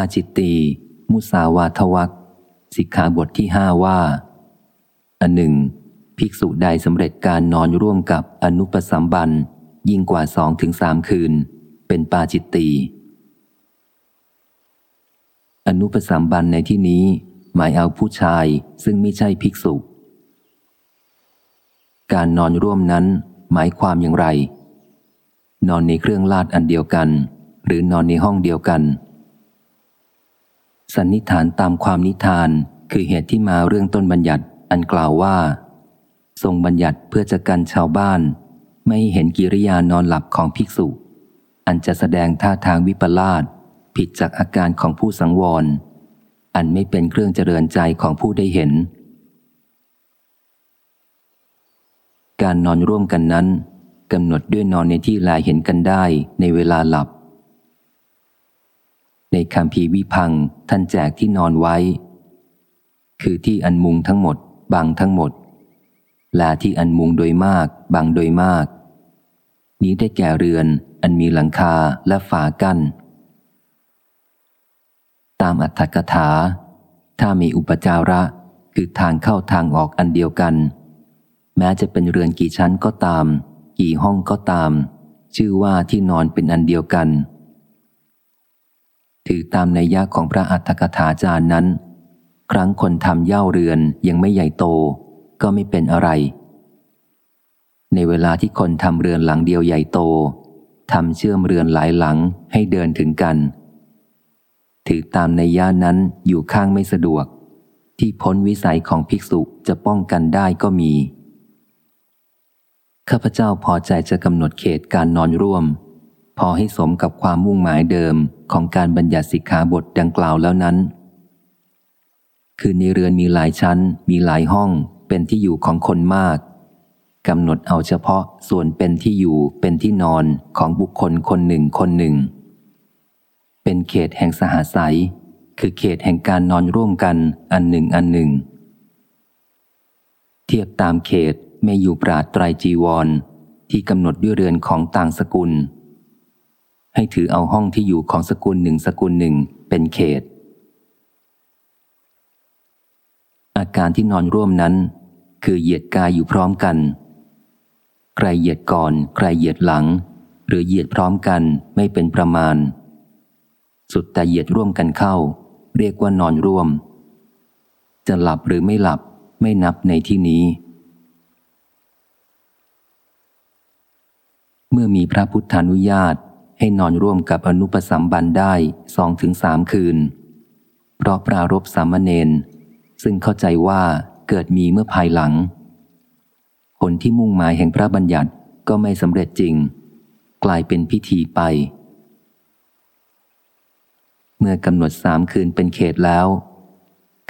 าจิตตีมุสาวาทวักสิกขาบทที่ห้าว่า อันหนึ่ง ภิกษุใดสำเร็จการนอนร่วมกับอนุปสัมบัน ยิ่งกว่าสองถึงสามคืน เป็นปาจิตตีอนุปสัมบันในที่นี้ หมายเอาผู้ชายซึ่งไม่ใช่ภิกษุ การนอนร่วมนั้นหมายความอย่างไร นอนในเครื่องลาดอันเดียวกัน หรือนอนในห้องเดียวกัน สันนิฐานตามความนิทานคือเหตุที่มาเรื่องต้นบัญญัติอันกล่าวว่า ทรงบัญญัติเพื่อจะกันชาวบ้าน ไม่เห็นกิริยานอนหลับของภิกษุ อันจะแสดงท่าทางวิปลาสผิดจากอาการของผู้สังวร อันไม่เป็นเครื่องเจริญใจของผู้ได้เห็น การนอนร่วมกันนั้นกำหนดด้วยนอนในที่ลายเห็นกันได้ในเวลาหลับ ในคำพีวิพังท่านแจกที่นอนไว้ คือที่อันมุงทั้งหมด บางทั้งหมดละที่อันมุงโดยมาก บางโดยมาก นี้ได้แก่เรือน อันมีหลังคาและฝากัน้น ตามอัตถกถา ถ้ามีอุปจาระคือทางเข้าทางออกอันเดียวกัน แม้จะเป็นเรือนกี่ชั้นก็ตาม กี่ห้องก็ตาม ชื่อว่าที่นอนเป็นอันเดียวกัน ถือตามในยะของพระอัตถกถาจารย์นั้น ครั้งคนทำเย่าเรือนยังไม่ใหญ่โต ก็ไม่เป็นอะไร ในเวลาที่คนทำเรือนหลังเดียวใหญ่โตทำเชื่อมเรือนหลายหลังให้เดินถึงกัน ถือตามในย่านั้นอยู่ข้างไม่สะดวก ที่พ้นวิสัยของภิกษุจะป้องกันได้ก็มี ข้าพเจ้าพอใจจะกำหนดเขตการนอนร่วม พอให้สมกับความมุ่งหมายเดิมของการบัญญัติสิกขาบทดังกล่าวแล้วนั้น คือในเรือนมีหลายชั้น มีหลายห้อง เป็นที่อยู่ของคนมากกำหนดเอาเฉพาะส่วนเป็นที่อยู่เป็นที่นอนของบุคคลคนหนึ่งคนหนึ่ง เป็นเขตแห่งสหสายคือเขตแห่งการนอนร่วมกันอันหนึ่งอันหนึ่ง เทียบตามเขตไม่อยู่ปราดไตรจีวร ที่กำหนดด้วยเรือนของต่างสกุล ให้ถือเอาห้องที่อยู่ของสกุลหนึ่งสกุลหนึ่งเป็นเขต อาการที่นอนร่วมนั้น คือเหยียดกายอยู่พร้อมกัน ใครเหยียดก่อน ใครเหยียดหลัง หรือเหยียดพร้อมกันไม่เป็นประมาณ สุดแต่เหยียดร่วมกันเข้า เรียกว่านอนร่วม จะหลับหรือไม่หลับไม่นับในที่นี้เมื่อมีพระพุทธานุญาต ให้นอนร่วมกับอนุปสัมบันได้สองถึงสามคืน เพราะปรารบสามเณรซึ่งเข้าใจว่าเกิดมีเมื่อภายหลัง ผลที่มุ่งหมายแห่งพระบัญญัติก็ไม่สำเร็จจริง กลายเป็นพิธีไป เมื่อกำหนดสามคืนเป็นเขตแล้ว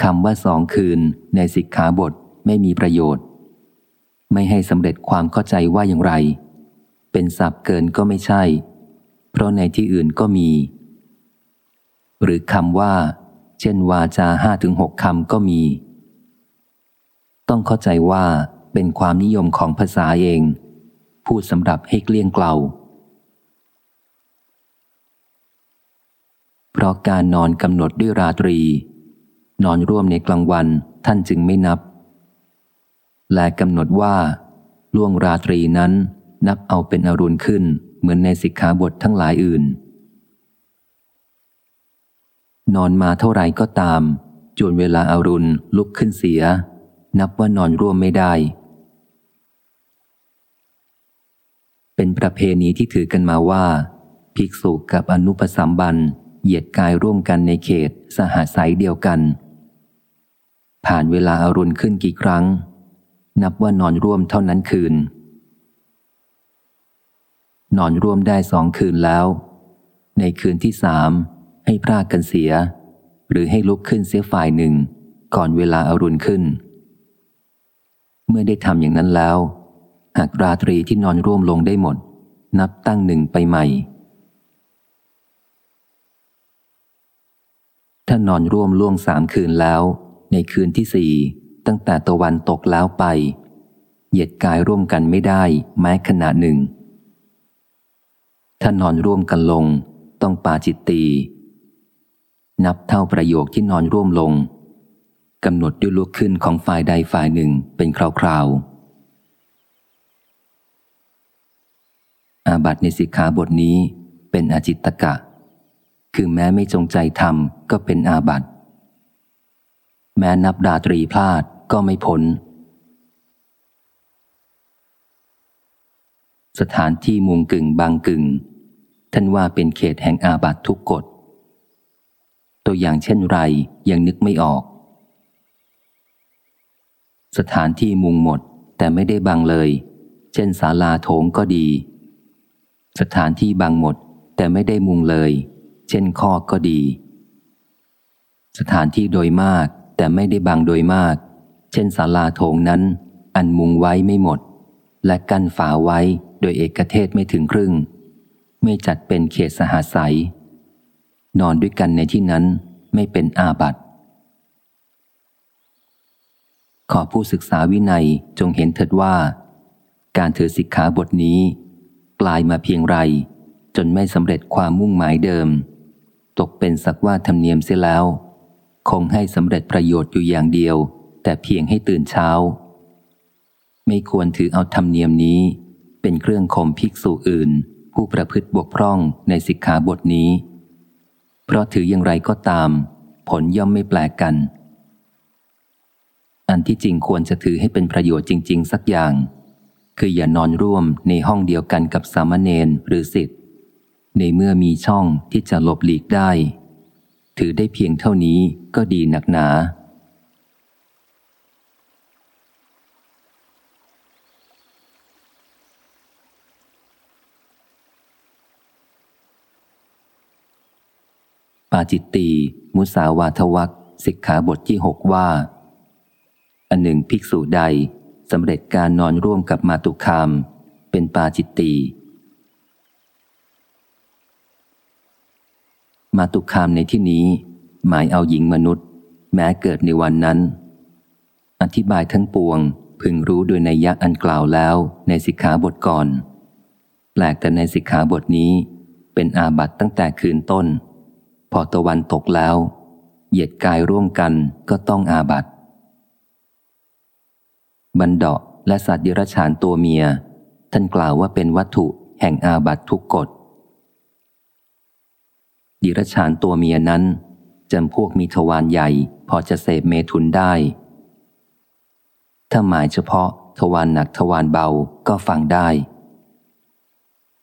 คำว่าสองคืนในสิกขาบทไม่มีประโยชน์ ไม่ให้สำเร็จความเข้าใจว่าอย่างไร เป็นศัพท์เกินก็ไม่ใช่ เพราะในที่อื่นก็มี หรือคำว่า เช่นวาจาห้าถึงหกคำก็มี ต้องเข้าใจว่าเป็นความนิยมของภาษาเอง พูดสำหรับให้เกลี้ยงเกลาเพราะการนอนกำหนดด้วยราตรี นอนร่วมในกลางวันท่านจึงไม่นับ และกำหนดว่า ล่วงราตรีนั้นนับเอาเป็นอรุณขึ้น เหมือนในสิกขาบททั้งหลายอื่น นอนมาเท่าไรก็ตาม จนเวลาอารุณลุกขึ้นเสีย นับว่านอนร่วมไม่ได้ เป็นประเพณีที่ถือกันมาว่า ภิกษุกับอนุปสัมบันเหยียดกายร่วมกันในเขตสหสายเดียวกัน ผ่านเวลาอารุณขึ้นกี่ครั้ง นับว่านอนร่วมเท่านั้นคืน นอนร่วมได้สองคืนแล้ว ในคืนที่สามให้พรากกันเสีย หรือให้ลุกขึ้นเสียฝ่ายหนึ่ง ก่อนเวลาอารุณขึ้น เมื่อได้ทำอย่างนั้นแล้ว หากราตรีที่นอนร่วมลงได้หมด นับตั้งหนึ่งไปใหม่ ถ้านอนร่วมล่วงสามคืนแล้ว ในคืนที่สี่ตั้งแต่ตะวันตกแล้วไป เหยียดกายร่วมกันไม่ได้แม้ขณะหนึ่ง ถ้านอนร่วมกันลง ต้องปาจิตตีนับเท่าประโยคที่นอนร่วมลงกำหนดด้วยลุกขึ้นของฝ่ายใดฝ่ายหนึ่งเป็นคราวๆ อาบัตในสิกขาบทนี้เป็นอาจิตตกะ คือแม้ไม่จงใจทำก็เป็นอาบัตแม้นับดาตรีพลาดก็ไม่พ้น สถานที่มุงกึ่งบางกึ่ง ท่านว่าเป็นเขตแห่งอาบัตทุกกฎ ตัวอย่างเช่นไรยังนึกไม่ออก สถานที่มุงหมดแต่ไม่ได้บังเลย เช่นศาลาโถงก็ดี สถานที่บังหมดแต่ไม่ได้มุงเลย เช่นข้อก็ดี สถานที่โดยมากแต่ไม่ได้บังโดยมาก เช่นศาลาโถงนั้น อันมุงไว้ไม่หมด และกั้นฝาไว้ โดยเอกเทศไม่ถึงครึ่ง ไม่จัดเป็นเขตสหาศัย นอนด้วยกันในที่นั้นไม่เป็นอาบัติขอผู้ศึกษาวินัยจงเห็นเถิดว่า การถือสิกขาบทนี้ กลายมาเพียงไร จนไม่สำเร็จความมุ่งหมายเดิม ตกเป็นสักว่าธรรมเนียมเสียแล้ว คงให้สำเร็จประโยชน์อยู่อย่างเดียว แต่เพียงให้ตื่นเช้า ไม่ควรถือเอาธรรมเนียมนี้ เป็นเครื่องข่มภิกษุอื่น ผู้ประพฤติบกพร่องในสิกขาบทนี้ เพราะถืออย่างไรก็ตาม ผลย่อมไม่แปลกกัน อันที่จริงควรจะถือให้เป็นประโยชน์จริง ๆ สักอย่าง คืออย่านอนร่วมในห้องเดียวกันกับสามเณรหรือสิทธิ์ในเมื่อมีช่องที่จะหลบหลีกได้ ถือได้เพียงเท่านี้ก็ดีหนักหนา ปาจิตตีมุสาวาทวักสิกขาบทที่หกว่า อันหนึ่งภิกษุใดสำเร็จการนอนร่วมกับมาตุคาม เป็นปาจิตตีมาตุคามในที่นี้ หมายเอาหญิงมนุษย์ แม้เกิดในวันนั้น อธิบายทั้งปวงพึงรู้โดยในยักอันกล่าวแล้วในสิกขาบทก่อน แปลกแต่ในสิกขาบทนี้เป็นอาบัตตั้งแต่คืนต้น พอตะวันตกแล้ว เหยียดกายร่วมกันก็ต้องอาบัตบันดาและสัตว์เดรัจฉานตัวเมีย ท่านกล่าวว่าเป็นวัตถุแห่งอาบัตทุกกฎดิรชานตัวเมียนั้นจำพวกมีทวารใหญ่ พอจะเสพเมทุนได้ ถ้าหมายเฉพาะทวารหนักทวารเบาก็ฟังได้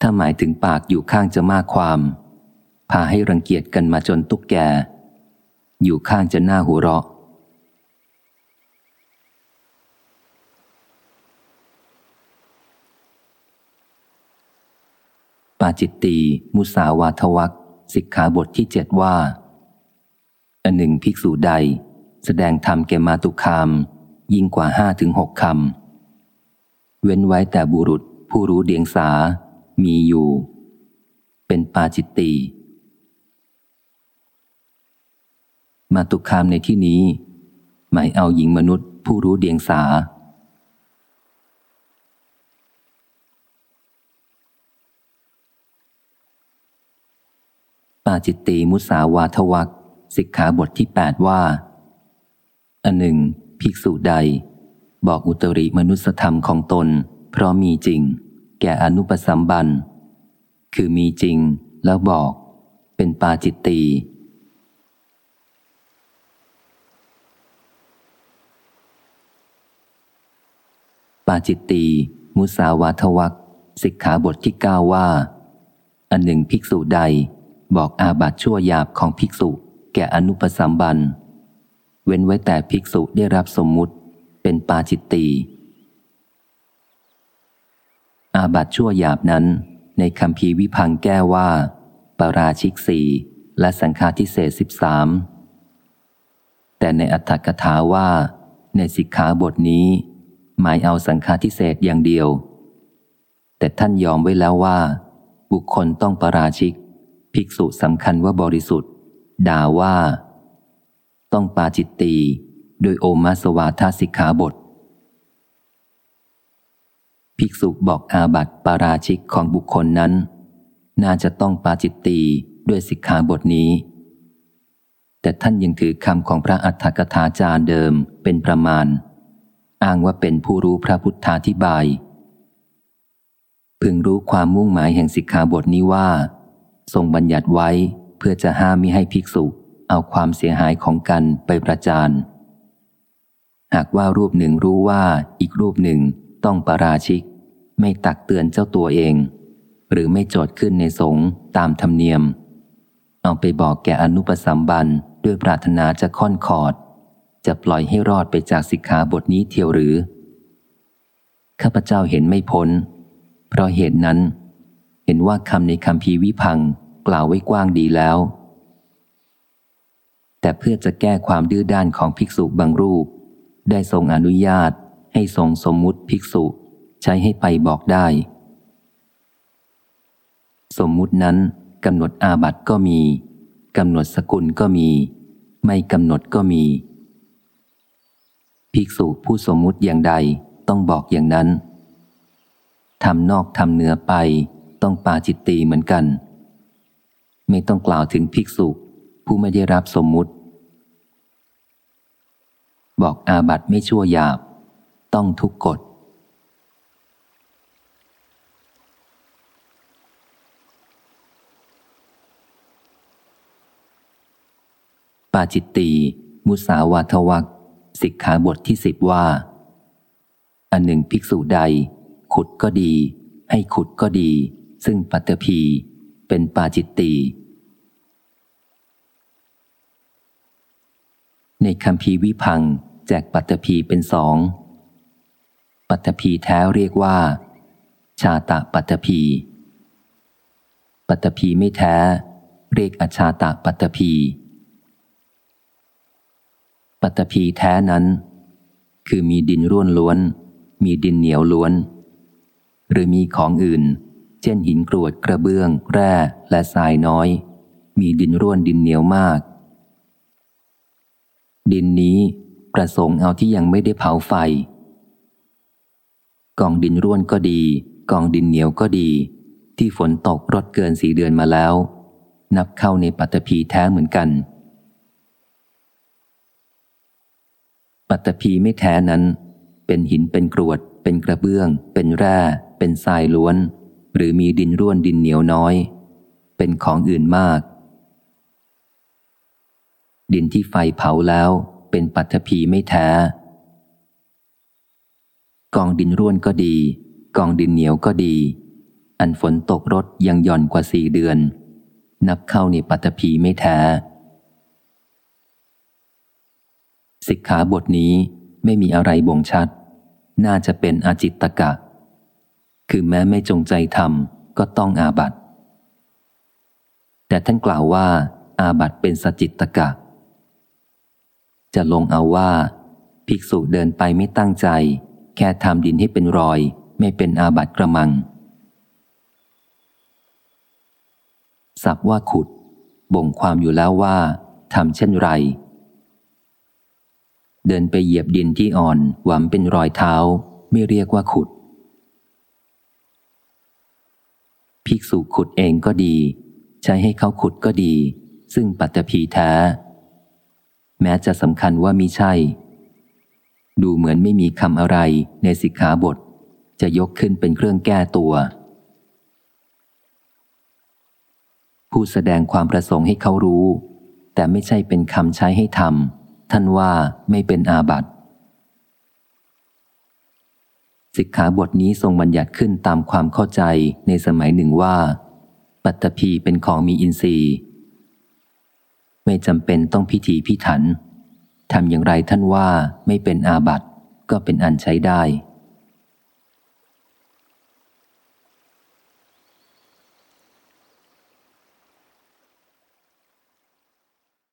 ถ้าหมายถึงปากอยู่ข้างจะมากความ พาให้รังเกียจกันมาจนตุกแก อยู่ข้างจะหน้าหัวเราะ ปาจิตตี มุสาวาทวักสิกขาบทที่เจ็ดว่า อันหนึ่งภิกษุใด แสดงธรรมแก่มาตุคาม ยิ่งกว่าห้าถึงหกคำ เว้นไว้แต่บุรุษผู้รู้เดียงสา มีอยู่ เป็นปาจิตตี มาตุคามในที่นี้ หมายเอาหญิงมนุษย์ผู้รู้เดียงสา ปาจิตตีมุสาวาทวักสิกขาบทที่แปดว่า อันหนึ่ง ภิกษุใด บอกอุตริมนุสธรรมของตน เพราะมีจริง แก่อนุปสัมบัน คือมีจริงแล้วบอก เป็นปาจิตตี ปาจิตตี มุสาวาทวักสิกขาบทที่เก้าว่า อันหนึ่งภิกษุใด บอกอาบัตชั่วหยาบของภิกษุ แก่อนุปสัมบัน เว้นไว้แต่ภิกษุได้รับสมมุติเป็นปาจิตตีอาบัตชั่วหยาบนั้น ในคำพีวิพังแก้ว่า ปาราชิกสีและสังฆาทิเศษสิบสามแต่ในอัตถกถาว่า ในสิกขาบทนี้ หมายเอาสังฆาทิเศษอย่างเดียว แต่ท่านยอมไว้แล้วว่า บุคคลต้องปาราชิก ภิกษุสำคัญว่าบริสุทธิ์ ด่าว่า ต้องปาจิตตีโดยโอมาสวาทาสิกขาบท ภิกษุบอกอาบัติปาราชิกของบุคคลนั้น น่าจะต้องปาจิตตีด้วยสิกขาบทนี้ แต่ท่านยังถือคำของพระอัฏฐกถาจารย์เดิมเป็นประมาณ อ้างว่าเป็นผู้รู้พระพุทธาธิบาย พึงรู้ความมุ่งหมายแห่งสิกขาบทนี้ว่า ทรงบัญญัติไว้เพื่อจะห้ามมิให้ภิกษุ เอาความเสียหายของกันไปประจานหากว่ารูปหนึ่งรู้ว่าอีกรูปหนึ่งต้องประราชิก ไม่ตักเตือนเจ้าตัวเอง หรือไม่โจทย์ขึ้นในสงฆ์ตามธรรมเนียม เอาไปบอกแก่อนุปสัมบันด้วยปรารถนาจะค่อนขอด จะปล่อยให้รอดไปจากสิกขาบทนี้เทียวหรือ ข้าพเจ้าเห็นไม่พ้น เพราะเหตุนั้น เห็นว่าคำในคำพีวิพังกล่าวไว้กว้างดีแล้ว แต่เพื่อจะแก้ความดื้อด้านของภิกษุบางรูป ได้ทรงอนุญาตให้ทรงสมมุติภิกษุใช้ให้ไปบอกได้ สมมุตินั้นกำหนดอาบัติก็มีกำหนดสกุลก็มี ไม่กำหนดก็มี ภิกษุผู้สมมุติอย่างใดต้องบอกอย่างนั้นทำนอกทำเหนือไปต้องปาจิตตีเหมือนกัน ไม่ต้องกล่าวถึงภิกษุผู้ไม่ได้รับสมมุติ บอกอาบัตไม่ชั่วหยาบ ต้องทุกกฎปาจิตตีมุสาวาทวัก สิกขาบทที่สิบว่า อันหนึ่งภิกษุใด ขุดก็ดี ให้ขุดก็ดี ซึ่งปัตตภีเป็นปาจิตตีในคำพีวิพังแจกปัตตภีเป็นสอง ปัตตภีแท้เรียกว่า ชาตะปัตตภีปัตตภีไม่แท้ เรียกอชาตะปัตตภี ปัตภีแท้นั้น คือมีดินร่วนล้วน มีดินเหนียวล้วน หรือมีของอื่น เช่นหินกรวดกระเบื้อง แร่และทรายน้อย มีดินร่วนดินเหนียวมาก ดินนี้ประสงค์เอาที่ยังไม่ได้เผาไฟ กองดินร่วนก็ดี กองดินเหนียวก็ดี ที่ฝนตกรดเกินสีเดือนมาแล้ว นับเข้าในปัตภีแท้เหมือนกัน ปัตตภีไม่แท้นั้น เป็นหินเป็นกรวด เป็นกระเบื้อง เป็นแร่ เป็นทรายล้วน หรือมีดินร่วนดินเหนียวน้อย เป็นของอื่นมาก ดินที่ไฟเผาแล้วเป็นปัตภีไม่แท้ กองดินร่วนก็ดี กองดินเหนียวก็ดี อันฝนตกรถยังหย่อนกว่าสี่เดือน นับเข้าในปัตภีไม่แท้ สิกขาบทนี้ไม่มีอะไรบ่งชัด น่าจะเป็นอาจิตตกะ คือแม้ไม่จงใจทำก็ต้องอาบัตแต่ท่านกล่าวว่า อาบัตเป็นสจิตตกะ จะลงเอาว่า ภิกษุเดินไปไม่ตั้งใจ แค่ทำดินให้เป็นรอย ไม่เป็นอาบัตกระมังสับว่าขุด บ่งความอยู่แล้วว่าทำเช่นไร เดินไปเหยียบดินที่อ่อนหวังเป็นรอยเท้า ไม่เรียกว่าขุด ภิกษุขุดเองก็ดี ใช้ให้เขาขุดก็ดี ซึ่งปัตตภีแท้ แม้จะสำคัญว่ามีใช่ ดูเหมือนไม่มีคำอะไรในสิกขาบท จะยกขึ้นเป็นเครื่องแก้ตัว ผู้แสดงความประสงค์ให้เขารู้ แต่ไม่ใช่เป็นคำใช้ให้ทำ ท่านว่าไม่เป็นอาบัติสิกขาบทนี้ทรงบัญญัติขึ้นตามความเข้าใจในสมัยหนึ่งว่า ปัตตภีเป็นของมีอินทรีย์ ไม่จำเป็นต้องพิธีพิถันทำอย่างไรท่านว่าไม่เป็นอาบัติก็เป็นอันใช้ได้